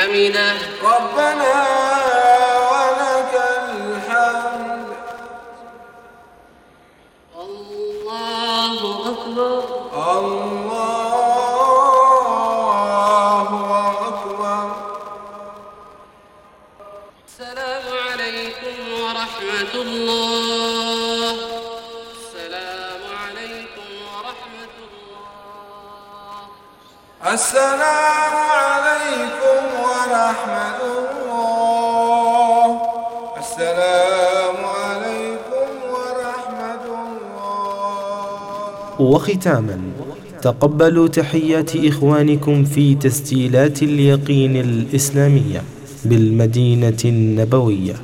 حمده ربنا ولك الحمد. الله أكبر. الله أكبر. السلام عليكم ورحمة الله. السلام عليكم ورحمة الله. السلام عليكم ورحمة الله. السلام عليكم ورحمة الله. وختاما تقبلوا تحيات إخوانكم في تسجيلات اليقين الإسلامية بالمدينة النبوية.